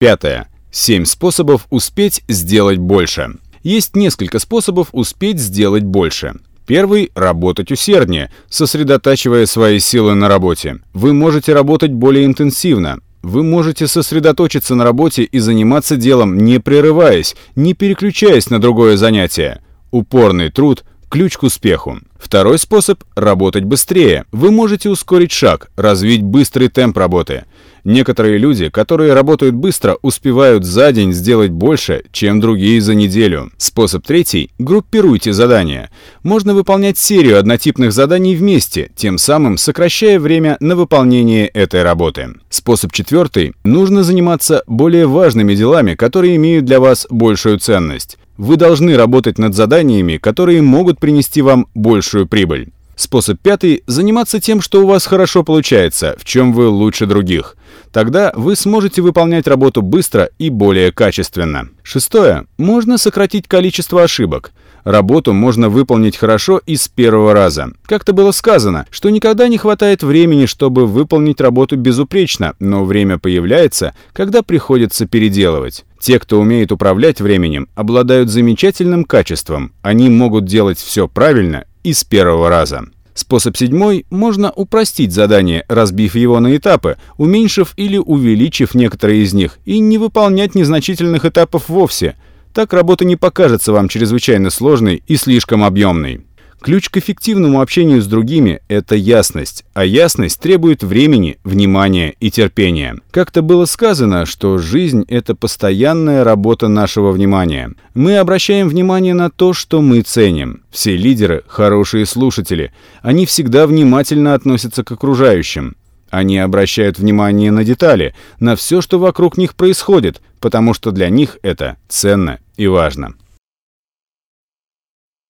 Пятое. 7 способов успеть сделать больше. Есть несколько способов успеть сделать больше. Первый – работать усерднее, сосредотачивая свои силы на работе. Вы можете работать более интенсивно. Вы можете сосредоточиться на работе и заниматься делом, не прерываясь, не переключаясь на другое занятие. Упорный труд – ключ к успеху. Второй способ – работать быстрее. Вы можете ускорить шаг, развить быстрый темп работы. Некоторые люди, которые работают быстро, успевают за день сделать больше, чем другие за неделю. Способ третий – группируйте задания. Можно выполнять серию однотипных заданий вместе, тем самым сокращая время на выполнение этой работы. Способ четвертый – нужно заниматься более важными делами, которые имеют для вас большую ценность. Вы должны работать над заданиями, которые могут принести вам большую прибыль. Способ пятый – заниматься тем, что у вас хорошо получается, в чем вы лучше других. Тогда вы сможете выполнять работу быстро и более качественно. Шестое. Можно сократить количество ошибок. Работу можно выполнить хорошо и с первого раза. Как-то было сказано, что никогда не хватает времени, чтобы выполнить работу безупречно, но время появляется, когда приходится переделывать. Те, кто умеет управлять временем, обладают замечательным качеством. Они могут делать все правильно и с первого раза. Способ седьмой – можно упростить задание, разбив его на этапы, уменьшив или увеличив некоторые из них, и не выполнять незначительных этапов вовсе. Так работа не покажется вам чрезвычайно сложной и слишком объемной. Ключ к эффективному общению с другими – это ясность, а ясность требует времени, внимания и терпения. Как-то было сказано, что жизнь – это постоянная работа нашего внимания. Мы обращаем внимание на то, что мы ценим. Все лидеры – хорошие слушатели. Они всегда внимательно относятся к окружающим. Они обращают внимание на детали, на все, что вокруг них происходит, потому что для них это ценно и важно.